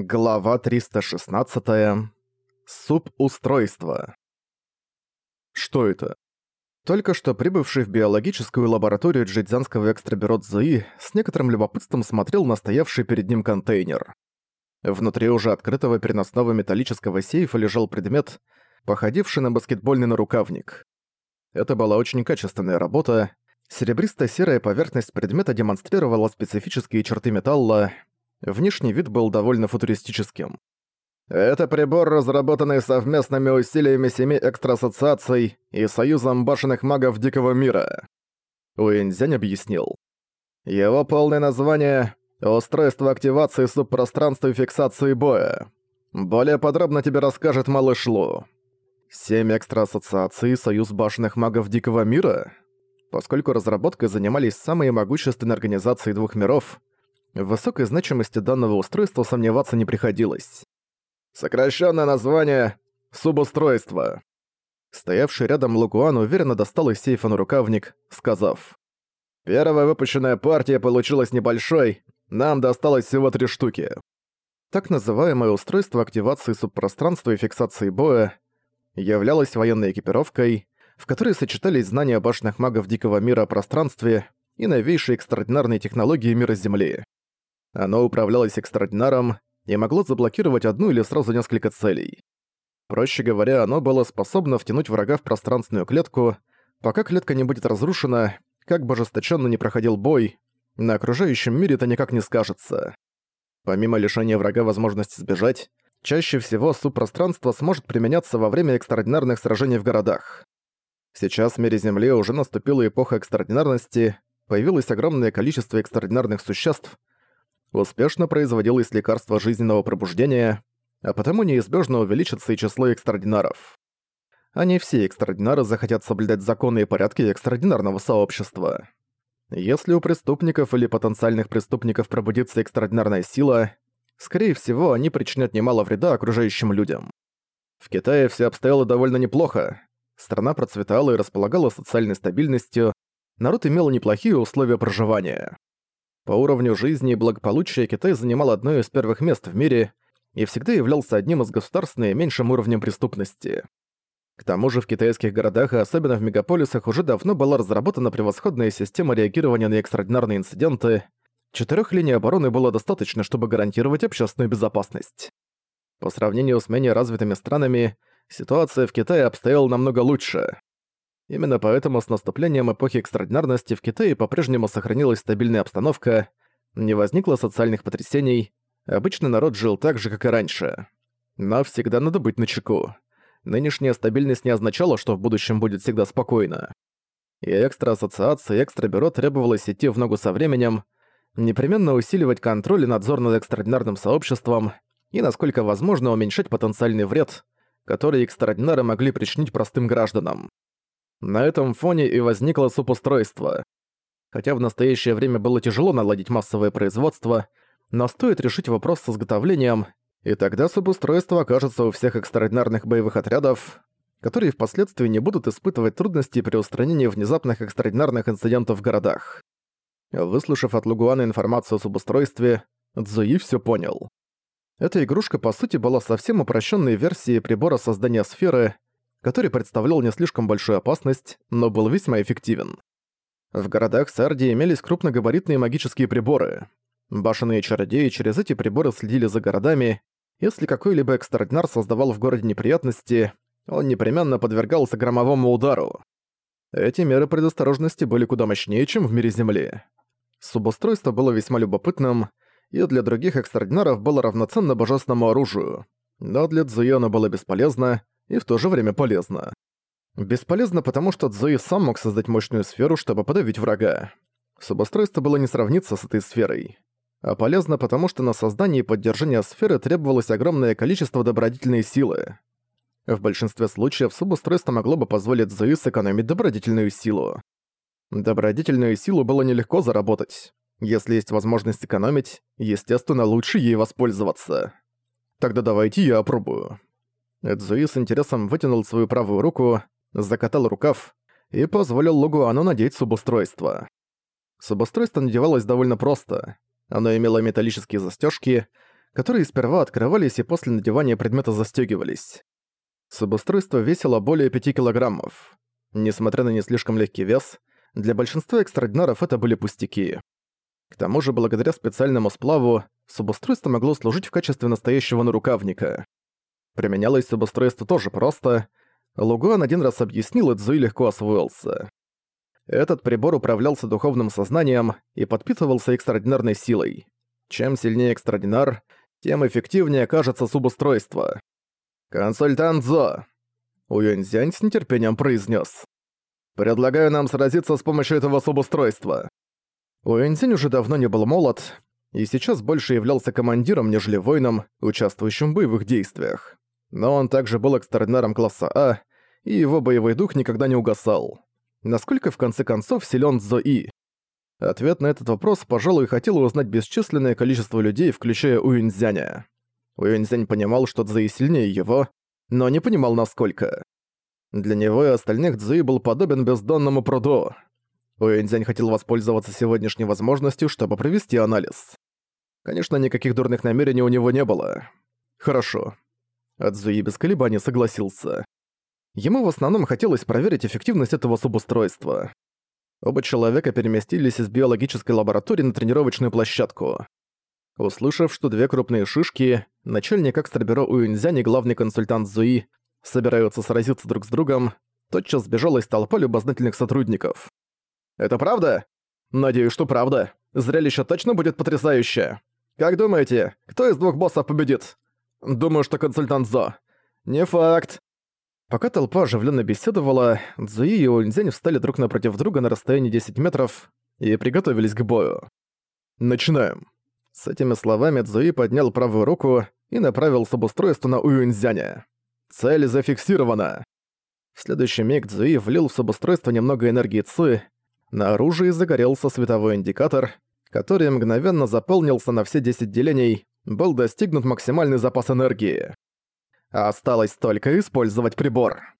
Глава 316. Субустройство. Что это? Только что прибывший в биологическую лабораторию джидзянского экстрабюро ЦЗИ с некоторым любопытством смотрел на стоявший перед ним контейнер. Внутри уже открытого переносного металлического сейфа лежал предмет, походивший на баскетбольный нарукавник. Это была очень качественная работа. Серебристо-серая поверхность предмета демонстрировала специфические черты металла, Внешний вид был довольно футуристическим. Это прибор, разработанный совместными усилиями семи экстраассоциаций и Союзом башенных магов Дикого мира. Уэнзянь объяснил. Его полное название — «Устройство активации субпространства и фиксации боя». Более подробно тебе расскажет малыш Лу. Семь экстраассоциаций Союз башенных магов Дикого мира? Поскольку разработкой занимались самые могущественные организации двух миров, в высокой значимости данного устройства сомневаться не приходилось. Сокращенное название — субустройство. Стоявший рядом Лукуан уверенно достал из сейфа на рукавник, сказав. «Первая выпущенная партия получилась небольшой, нам досталось всего три штуки». Так называемое устройство активации субпространства и фиксации боя являлось военной экипировкой, в которой сочетались знания башенных магов Дикого мира о пространстве и новейшие экстраординарные технологии мира Земли. Оно управлялось экстрадинаром и могло заблокировать одну или сразу несколько целей. Проще говоря, оно было способно втянуть врага в пространственную клетку, пока клетка не будет разрушена, как бы ожесточенно не проходил бой, на окружающем мире это никак не скажется. Помимо лишения врага возможности сбежать, чаще всего субпространство сможет применяться во время экстраординарных сражений в городах. Сейчас в мире Земли уже наступила эпоха экстраординарности, появилось огромное количество экстраординарных существ, успешно производилось лекарство жизненного пробуждения, а потому неизбежно увеличится и число экстраординаров. Они все экстраординары захотят соблюдать законы и порядки экстраординарного сообщества. Если у преступников или потенциальных преступников пробудится экстраординарная сила, скорее всего, они причинят немало вреда окружающим людям. В Китае все обстояло довольно неплохо. Страна процветала и располагала социальной стабильностью, народ имел неплохие условия проживания. По уровню жизни и благополучия Китай занимал одно из первых мест в мире и всегда являлся одним из государств с наименьшим уровнем преступности. К тому же в китайских городах, и особенно в мегаполисах, уже давно была разработана превосходная система реагирования на экстраординарные инциденты. Четырёх линий обороны было достаточно, чтобы гарантировать общественную безопасность. По сравнению с менее развитыми странами, ситуация в Китае обстояла намного лучше. Именно поэтому с наступлением эпохи экстраординарности в Китае по-прежнему сохранилась стабильная обстановка, не возникло социальных потрясений, обычный народ жил так же, как и раньше. Но всегда надо быть начеку. Нынешняя стабильность не означала, что в будущем будет всегда спокойно. И экстра-ассоциация, и экстра-бюро требовалось идти в ногу со временем, непременно усиливать контроль и надзор над экстраординарным сообществом и, насколько возможно, уменьшать потенциальный вред, который экстраординары могли причинить простым гражданам. На этом фоне и возникло субустройство. Хотя в настоящее время было тяжело наладить массовое производство, но стоит решить вопрос с изготовлением, и тогда субустройство окажется у всех экстраординарных боевых отрядов, которые впоследствии не будут испытывать трудности при устранении внезапных экстраординарных инцидентов в городах. Выслушав от Лугуана информацию о субустройстве, Цзуи все понял. Эта игрушка по сути была совсем упрощенной версией прибора создания сферы, который представлял не слишком большую опасность, но был весьма эффективен. В городах Сарди имелись крупногабаритные магические приборы. Башенные чародеи через эти приборы следили за городами. Если какой-либо экстраординар создавал в городе неприятности, он непременно подвергался громовому удару. Эти меры предосторожности были куда мощнее, чем в мире Земли. Субустройство было весьма любопытным, и для других экстраординаров было равноценно божественному оружию. Но для Цзуёна было бесполезно, и в то же время полезно. Бесполезно, потому что Цзуи сам мог создать мощную сферу, чтобы подавить врага. Субостройство было не сравниться с этой сферой. А полезно, потому что на создание и поддержание сферы требовалось огромное количество добродетельной силы. В большинстве случаев субустройство могло бы позволить Зои сэкономить добродетельную силу. Добродетельную силу было нелегко заработать. Если есть возможность экономить, естественно, лучше ей воспользоваться. Тогда давайте я опробую. Эдзуи с интересом вытянул свою правую руку, закатал рукав и позволил Лугуану надеть субустройство. Субустройство надевалось довольно просто. Оно имело металлические застежки, которые сперва открывались и после надевания предмета застёгивались. Субустройство весило более 5 килограммов. Несмотря на не слишком легкий вес, для большинства экстрадинаров это были пустяки. К тому же, благодаря специальному сплаву, субустройство могло служить в качестве настоящего нарукавника. Применялось субустройство тоже просто. Лугуан один раз объяснил, и Цзуи легко освоился. Этот прибор управлялся духовным сознанием и подпитывался экстраординарной силой. Чем сильнее экстраординар, тем эффективнее окажется субустройство. «Консультант Зо!» Уюньзянь с нетерпением произнес. «Предлагаю нам сразиться с помощью этого субустройства». Уюньзянь уже давно не был молод, и сейчас больше являлся командиром, нежели воином, участвующим в боевых действиях. Но он также был экстраординаром класса А, и его боевой дух никогда не угасал. Насколько в конце концов силен Зои? Ответ на этот вопрос, пожалуй, хотел узнать бесчисленное количество людей, включая Уюньцзяня. Уюньцзянь понимал, что Цзуи сильнее его, но не понимал, насколько. Для него и остальных Цзуи был подобен бездонному пруду. Уюньцзянь хотел воспользоваться сегодняшней возможностью, чтобы провести анализ. Конечно, никаких дурных намерений у него не было. Хорошо. Цзуи без колебаний согласился. Ему в основном хотелось проверить эффективность этого субустройства. Оба человека переместились из биологической лаборатории на тренировочную площадку. Услышав, что две крупные шишки, начальник экстрабюро Уинзянь и главный консультант Зуи собираются сразиться друг с другом, тотчас сбежала из толпы любознательных сотрудников. «Это правда?» «Надеюсь, что правда. Зрелище точно будет потрясающее. Как думаете, кто из двух боссов победит?» «Думаю, что консультант Зо». «Не факт. Пока толпа оживленно беседовала, Цзуи и Уэнзянь встали друг напротив друга на расстоянии 10 метров и приготовились к бою. «Начинаем». С этими словами Цзуи поднял правую руку и направил с на Уюньцзяня. Цель зафиксирована. В следующий миг Цзуи влил в субустройство немного энергии Ци. На оружии загорелся световой индикатор, который мгновенно заполнился на все 10 делений, был достигнут максимальный запас энергии. Осталось только использовать прибор.